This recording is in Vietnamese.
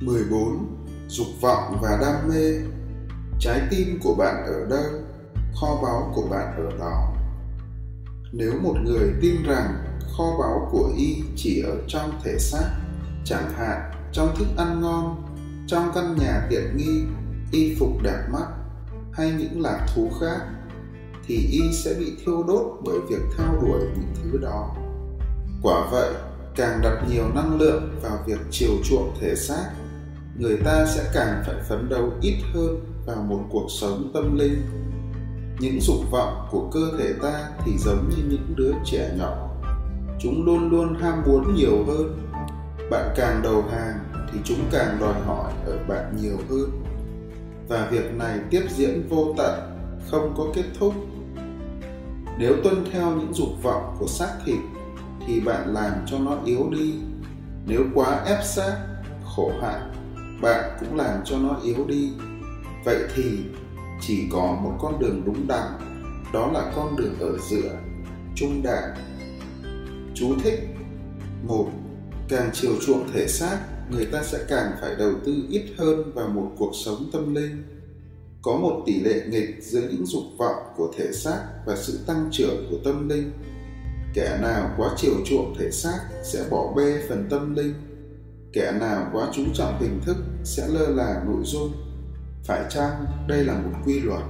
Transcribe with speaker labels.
Speaker 1: 14. Dục vọng và đam mê Trái tim của bạn ở đâu, kho báu của bạn ở đó. Nếu một người tin rằng kho báu của y chỉ ở trong thể xác, chẳng hạn trong thức ăn ngon, trong căn nhà tiện nghi, y phục đẹp mắt hay những lạc thú khác, thì y sẽ bị thiêu đốt bởi việc theo đuổi những thứ đó. Quả vậy, càng đặt nhiều năng lượng vào việc chiều chuộng thể xác người ta sẽ càng phải phấn đấu ít hơn vào một cuộc sống tâm linh. Những dục vọng của cơ thể ta thì giống như những đứa trẻ nhỏ. Chúng luôn luôn ham muốn nhiều hơn. Bạn càng đầu hàng thì chúng càng đòi hỏi ở bạn nhiều hơn. Và việc này tiếp diễn vô tận, không có kết thúc. Nếu tuân theo những dục vọng của xác thịt thì bạn làm cho nó yếu đi. Nếu quá ép xác, khổ hại bạn cũng làm cho nó yếu đi. Vậy thì chỉ có một con đường đúng đắn, đó là con đường ở giữa, trung đẳng. Chú thích một, càng chiều chuộng thể xác, người ta sẽ càng phải đầu tư ít hơn vào một cuộc sống tâm linh. Có một tỷ lệ nghịch giữa những dục vọng của thể xác và sự tăng trưởng của tâm linh. Kẻ nào quá chiều chuộng thể xác sẽ bỏ bê phần tâm linh kẻ nào quá chú trọng hình thức sẽ lơ là nội dung. Phải chăng đây là một quy luật?